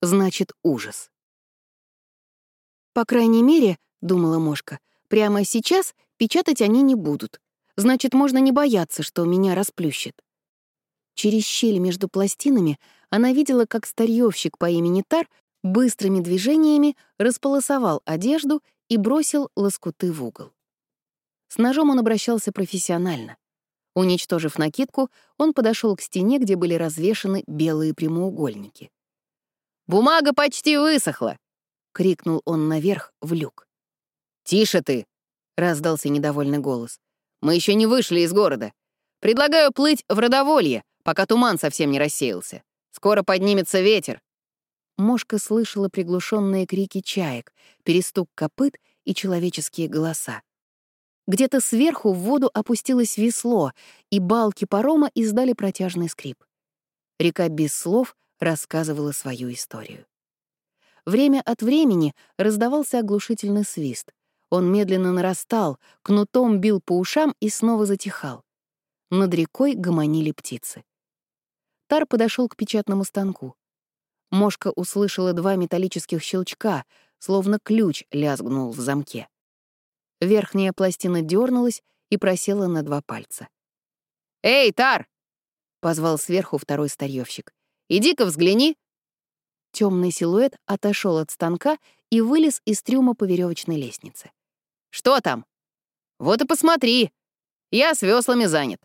значит ужас. По крайней мере, — думала Мошка, — прямо сейчас печатать они не будут. Значит, можно не бояться, что меня расплющит. Через щель между пластинами она видела, как старьёвщик по имени Тар быстрыми движениями располосовал одежду и бросил лоскуты в угол. С ножом он обращался профессионально. Уничтожив накидку, он подошел к стене, где были развешаны белые прямоугольники. «Бумага почти высохла!» — крикнул он наверх в люк. «Тише ты!» — раздался недовольный голос. «Мы еще не вышли из города. Предлагаю плыть в Родоволье, пока туман совсем не рассеялся. Скоро поднимется ветер». Мошка слышала приглушенные крики чаек, перестук копыт и человеческие голоса. Где-то сверху в воду опустилось весло, и балки парома издали протяжный скрип. Река без слов рассказывала свою историю. Время от времени раздавался оглушительный свист. Он медленно нарастал, кнутом бил по ушам и снова затихал. Над рекой гомонили птицы. Тар подошел к печатному станку. Мошка услышала два металлических щелчка, словно ключ лязгнул в замке. Верхняя пластина дернулась и просела на два пальца. «Эй, Тар!» — позвал сверху второй старьевщик. «Иди-ка взгляни!» Темный силуэт отошел от станка и вылез из трюма по веревочной лестнице. «Что там?» «Вот и посмотри. Я с веслами занят.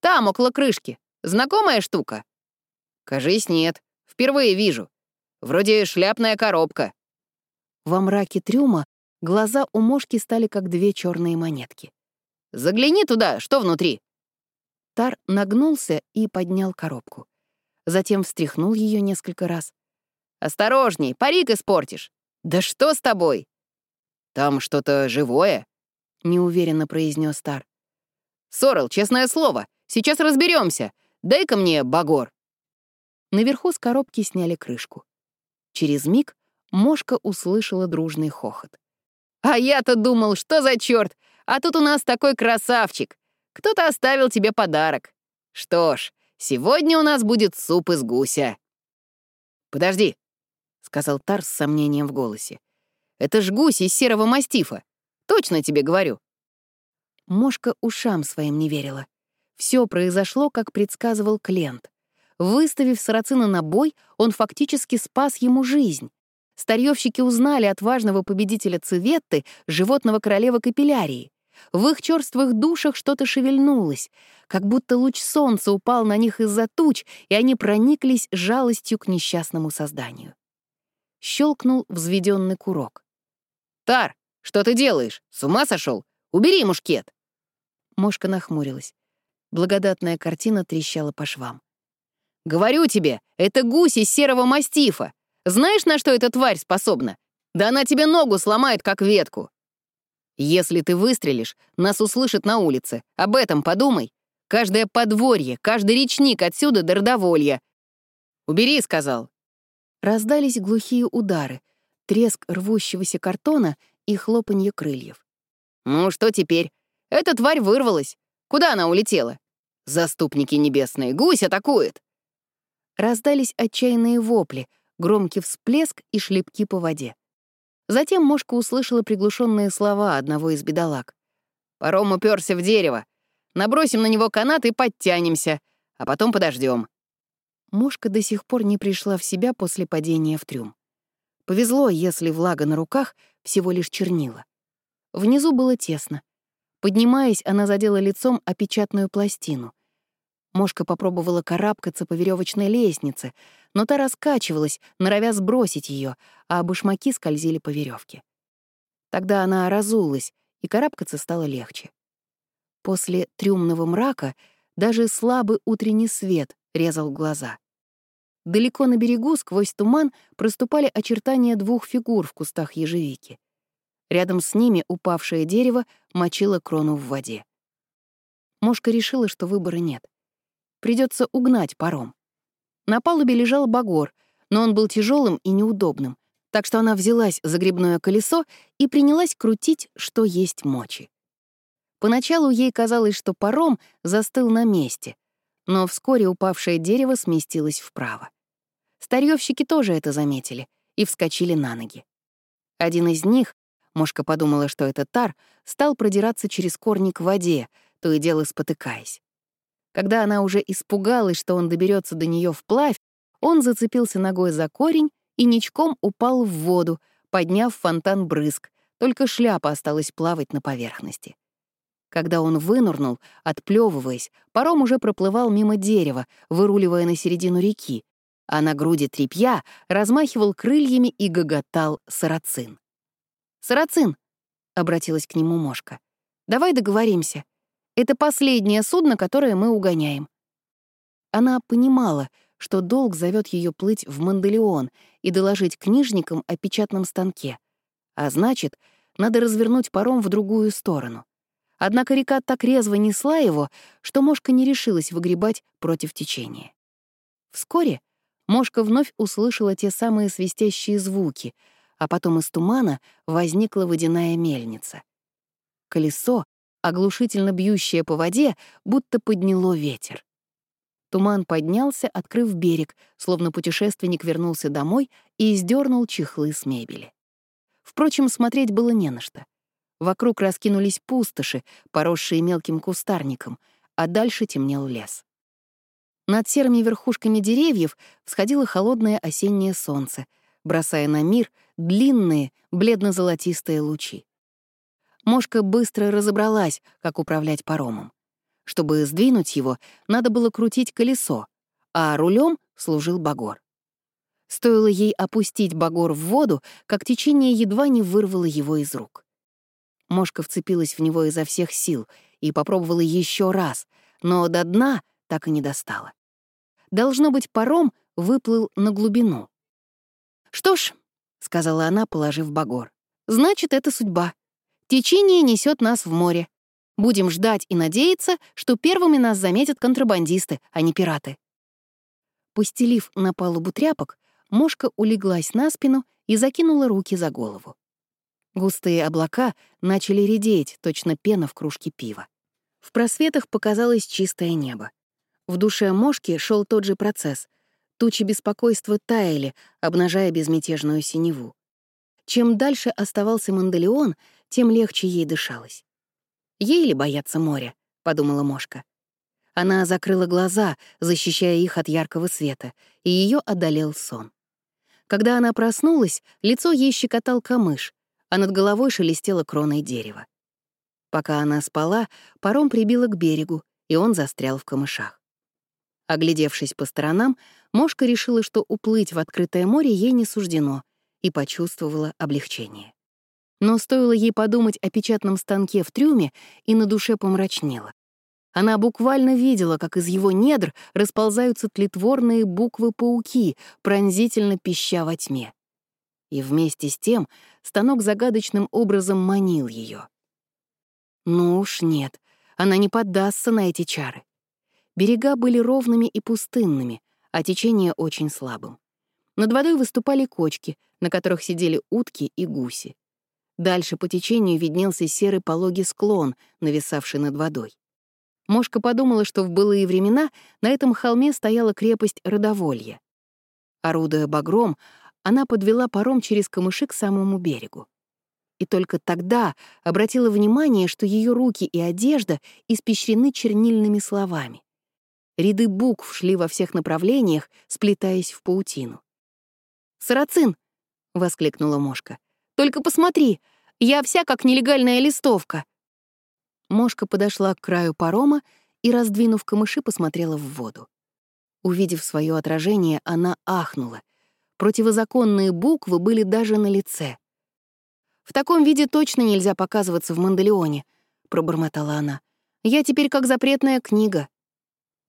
Там, около крышки. Знакомая штука?» «Кажись, нет. Впервые вижу. Вроде шляпная коробка». Во мраке трюма глаза у мошки стали как две черные монетки. «Загляни туда, что внутри?» Тар нагнулся и поднял коробку. Затем встряхнул ее несколько раз. «Осторожней, парик испортишь! Да что с тобой?» «Там что-то живое?» — неуверенно произнес Тар. «Сорел, честное слово, сейчас разберемся. Дай-ка мне багор». Наверху с коробки сняли крышку. Через миг Мошка услышала дружный хохот. «А я-то думал, что за черт! А тут у нас такой красавчик! Кто-то оставил тебе подарок. Что ж, сегодня у нас будет суп из гуся». «Подожди», — сказал Тар с сомнением в голосе. «Это ж гусь из серого мастифа. Точно тебе говорю». Мошка ушам своим не верила. Все произошло, как предсказывал Клент. Выставив сарацина на бой, он фактически спас ему жизнь. Старьевщики узнали от важного победителя Цветты, животного королевы Капиллярии. В их черствых душах что-то шевельнулось, как будто луч солнца упал на них из-за туч, и они прониклись жалостью к несчастному созданию. Щелкнул взведенный курок. «Тар, что ты делаешь? С ума сошел? Убери мушкет!» Мошка нахмурилась. Благодатная картина трещала по швам. Говорю тебе, это гусь из серого мастифа. Знаешь, на что эта тварь способна? Да она тебе ногу сломает, как ветку. Если ты выстрелишь, нас услышат на улице. Об этом подумай. Каждое подворье, каждый речник отсюда до родоволья. «Убери», — сказал. Раздались глухие удары, треск рвущегося картона и хлопанье крыльев. «Ну, что теперь? Эта тварь вырвалась. Куда она улетела? Заступники небесные, гусь атакует!» Раздались отчаянные вопли, громкий всплеск и шлепки по воде. Затем Мошка услышала приглушенные слова одного из бедолаг. «Паром уперся в дерево. Набросим на него канат и подтянемся, а потом подождем. Мошка до сих пор не пришла в себя после падения в трюм. Повезло, если влага на руках всего лишь чернила. Внизу было тесно. Поднимаясь, она задела лицом опечатную пластину. Мошка попробовала карабкаться по веревочной лестнице, но та раскачивалась, норовя сбросить ее, а башмаки скользили по веревке. Тогда она разулась, и карабкаться стало легче. После трюмного мрака даже слабый утренний свет резал глаза. Далеко на берегу, сквозь туман, проступали очертания двух фигур в кустах ежевики. Рядом с ними упавшее дерево мочило крону в воде. Мошка решила, что выбора нет — Придется угнать паром. На палубе лежал багор, но он был тяжелым и неудобным, так что она взялась за грибное колесо и принялась крутить, что есть мочи. Поначалу ей казалось, что паром застыл на месте, но вскоре упавшее дерево сместилось вправо. Старьёвщики тоже это заметили и вскочили на ноги. Один из них, Мошка подумала, что это тар, стал продираться через корни к воде, то и дело спотыкаясь. Когда она уже испугалась, что он доберется до нее вплавь, он зацепился ногой за корень и ничком упал в воду, подняв фонтан брызг, только шляпа осталась плавать на поверхности. Когда он вынурнул, отплевываясь, паром уже проплывал мимо дерева, выруливая на середину реки, а на груди тряпья размахивал крыльями и гоготал сарацин. «Сарацин!» — обратилась к нему Мошка. «Давай договоримся. Это последнее судно, которое мы угоняем». Она понимала, что долг зовет ее плыть в Манделеон и доложить книжникам о печатном станке. А значит, надо развернуть паром в другую сторону. Однако река так резво несла его, что Мошка не решилась выгребать против течения. Вскоре Мошка вновь услышала те самые свистящие звуки, а потом из тумана возникла водяная мельница. Колесо, оглушительно бьющее по воде, будто подняло ветер. Туман поднялся, открыв берег, словно путешественник вернулся домой и издернул чехлы с мебели. Впрочем, смотреть было не на что. Вокруг раскинулись пустоши, поросшие мелким кустарником, а дальше темнел лес. Над серыми верхушками деревьев всходило холодное осеннее солнце, бросая на мир длинные, бледно-золотистые лучи. Мошка быстро разобралась, как управлять паромом. Чтобы сдвинуть его, надо было крутить колесо, а рулем служил багор. Стоило ей опустить багор в воду, как течение едва не вырвало его из рук. Мошка вцепилась в него изо всех сил и попробовала еще раз, но до дна так и не достала. Должно быть, паром выплыл на глубину. «Что ж», — сказала она, положив багор, — «значит, это судьба. Течение несет нас в море. Будем ждать и надеяться, что первыми нас заметят контрабандисты, а не пираты». Постелив на палубу тряпок, Мошка улеглась на спину и закинула руки за голову. Густые облака начали редеть, точно пена в кружке пива. В просветах показалось чистое небо. В душе Мошки шел тот же процесс. Тучи беспокойства таяли, обнажая безмятежную синеву. Чем дальше оставался Манделеон, тем легче ей дышалось. «Ей ли бояться моря?» — подумала Мошка. Она закрыла глаза, защищая их от яркого света, и ее одолел сон. Когда она проснулась, лицо ей щекотал камыш, а над головой шелестело кроной дерева. Пока она спала, паром прибило к берегу, и он застрял в камышах. Оглядевшись по сторонам, Мошка решила, что уплыть в открытое море ей не суждено, и почувствовала облегчение. Но стоило ей подумать о печатном станке в трюме, и на душе помрачнело. Она буквально видела, как из его недр расползаются тлетворные буквы-пауки, пронзительно пища во тьме. И вместе с тем станок загадочным образом манил ее. Ну уж нет, она не поддастся на эти чары. Берега были ровными и пустынными, а течение очень слабым. Над водой выступали кочки, на которых сидели утки и гуси. Дальше по течению виднелся серый пологий склон, нависавший над водой. Мошка подумала, что в былые времена на этом холме стояла крепость Родоволье. Орудуя багром, она подвела паром через камыши к самому берегу. И только тогда обратила внимание, что ее руки и одежда испещрены чернильными словами. Ряды букв шли во всех направлениях, сплетаясь в паутину. «Сарацин!» — воскликнула Мошка. «Только посмотри! Я вся как нелегальная листовка!» Мошка подошла к краю парома и, раздвинув камыши, посмотрела в воду. Увидев свое отражение, она ахнула. Противозаконные буквы были даже на лице. «В таком виде точно нельзя показываться в Манделеоне», — пробормотала она. «Я теперь как запретная книга».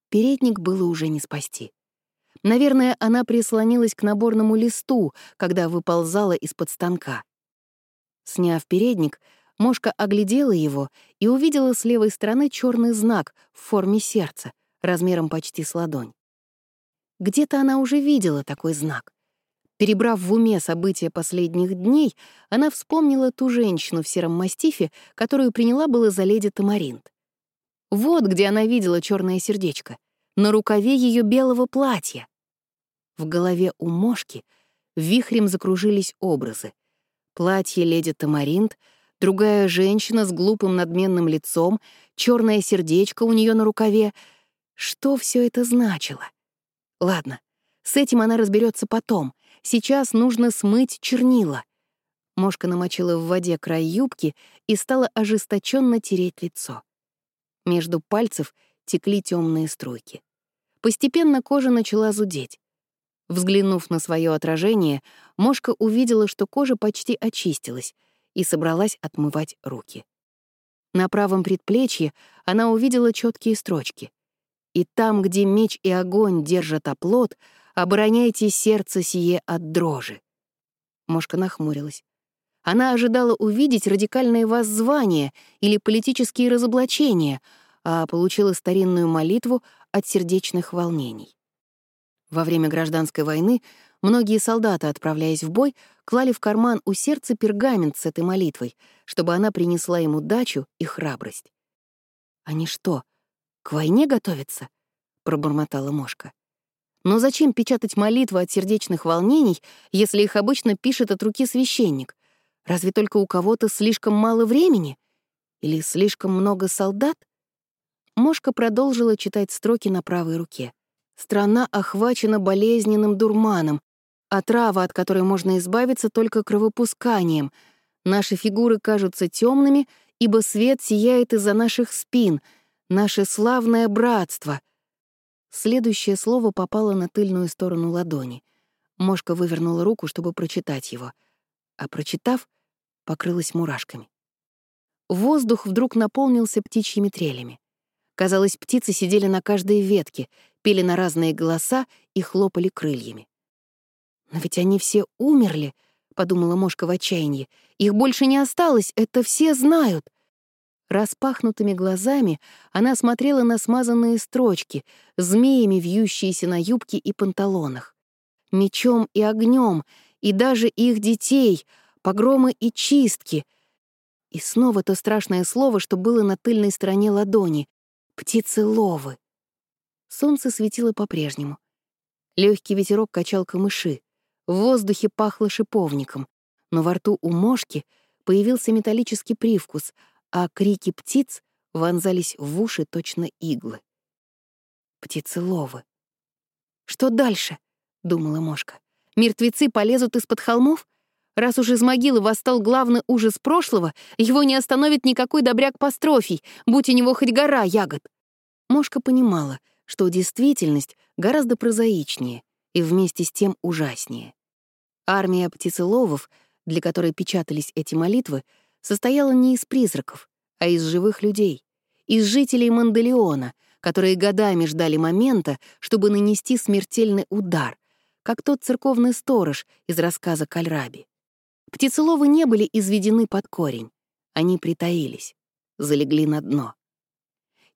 Передник было уже не спасти. Наверное, она прислонилась к наборному листу, когда выползала из-под станка. Сняв передник, Мошка оглядела его и увидела с левой стороны черный знак в форме сердца, размером почти с ладонь. Где-то она уже видела такой знак. Перебрав в уме события последних дней, она вспомнила ту женщину в сером мастифе, которую приняла было за леди Тамаринт. Вот где она видела черное сердечко, на рукаве ее белого платья. В голове у Мошки вихрем закружились образы. Платье леди Тамаринт, другая женщина с глупым надменным лицом, черное сердечко у нее на рукаве. Что все это значило? Ладно, с этим она разберется потом. Сейчас нужно смыть чернила. Мошка намочила в воде край юбки и стала ожесточенно тереть лицо. Между пальцев текли темные струйки. Постепенно кожа начала зудеть. Взглянув на свое отражение, Мошка увидела, что кожа почти очистилась, и собралась отмывать руки. На правом предплечье она увидела четкие строчки. «И там, где меч и огонь держат оплот, обороняйте сердце сие от дрожи». Мошка нахмурилась. Она ожидала увидеть радикальное воззвание или политические разоблачения, а получила старинную молитву от сердечных волнений. Во время гражданской войны многие солдаты, отправляясь в бой, клали в карман у сердца пергамент с этой молитвой, чтобы она принесла им удачу и храбрость. «Они что, к войне готовятся?» — пробормотала Мошка. «Но зачем печатать молитвы от сердечных волнений, если их обычно пишет от руки священник? Разве только у кого-то слишком мало времени? Или слишком много солдат? Мошка продолжила читать строки на правой руке. Страна охвачена болезненным дурманом, отрава, от которой можно избавиться только кровопусканием. Наши фигуры кажутся темными, ибо свет сияет из-за наших спин, наше славное братство. Следующее слово попало на тыльную сторону ладони. Мошка вывернула руку, чтобы прочитать его. А прочитав, покрылась мурашками. Воздух вдруг наполнился птичьими трелями. Казалось, птицы сидели на каждой ветке, пели на разные голоса и хлопали крыльями. «Но ведь они все умерли», — подумала Мошка в отчаянии. «Их больше не осталось, это все знают». Распахнутыми глазами она смотрела на смазанные строчки, змеями вьющиеся на юбке и панталонах. Мечом и огнем, и даже их детей — погромы и чистки. И снова то страшное слово, что было на тыльной стороне ладони — птицы-ловы. Солнце светило по-прежнему. Легкий ветерок качал камыши. В воздухе пахло шиповником, но во рту у мошки появился металлический привкус, а крики птиц вонзались в уши точно иглы. Птицы-ловы. «Что дальше?» — думала мошка. «Мертвецы полезут из-под холмов? Раз уж из могилы восстал главный ужас прошлого, его не остановит никакой добряк Пастрофий, будь у него хоть гора ягод. Мошка понимала, что действительность гораздо прозаичнее и вместе с тем ужаснее. Армия птицеловов, для которой печатались эти молитвы, состояла не из призраков, а из живых людей, из жителей Манделеона, которые годами ждали момента, чтобы нанести смертельный удар, как тот церковный сторож из рассказа Кальраби. Птицеловы не были изведены под корень. Они притаились, залегли на дно.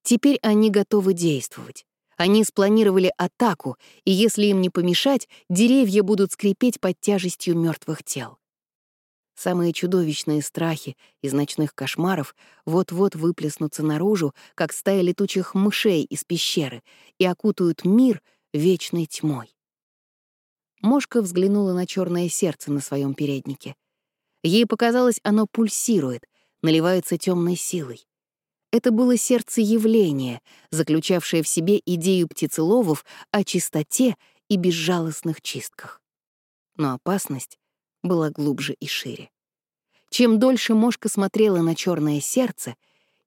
Теперь они готовы действовать. Они спланировали атаку, и если им не помешать, деревья будут скрипеть под тяжестью мертвых тел. Самые чудовищные страхи из ночных кошмаров вот-вот выплеснутся наружу, как стая летучих мышей из пещеры, и окутают мир вечной тьмой. Мошка взглянула на черное сердце на своем переднике. Ей показалось, оно пульсирует, наливается темной силой. Это было сердце явления, заключавшее в себе идею птицеловов о чистоте и безжалостных чистках. Но опасность была глубже и шире. Чем дольше мошка смотрела на черное сердце,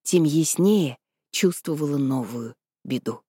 тем яснее чувствовала новую беду.